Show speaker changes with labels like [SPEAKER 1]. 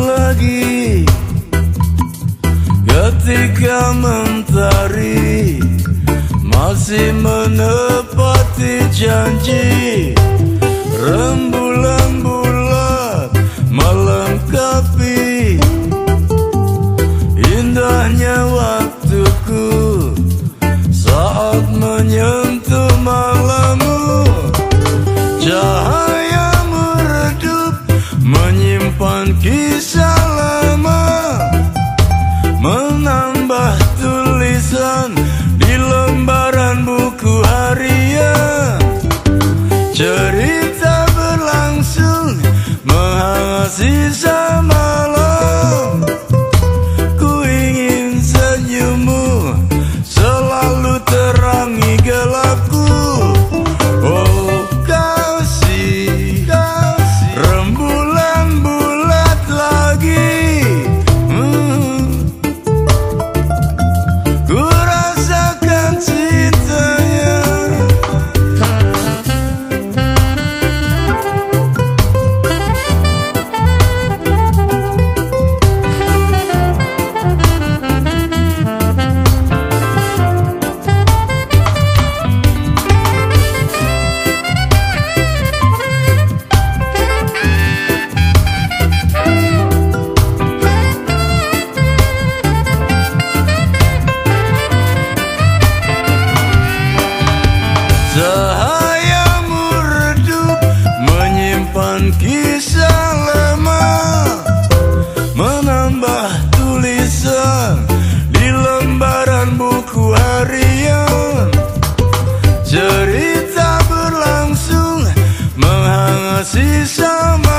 [SPEAKER 1] lagi. Ketika mentari Masih menepati janji. Rembulan Menyimpan kisah lama Menambah tulisan Di lembaran buku harian? Cerita berlangsung Menghangasi malam kisah lama Menambah tulisan di lembaran buku harian. Cerita berlangsung menghangasi sama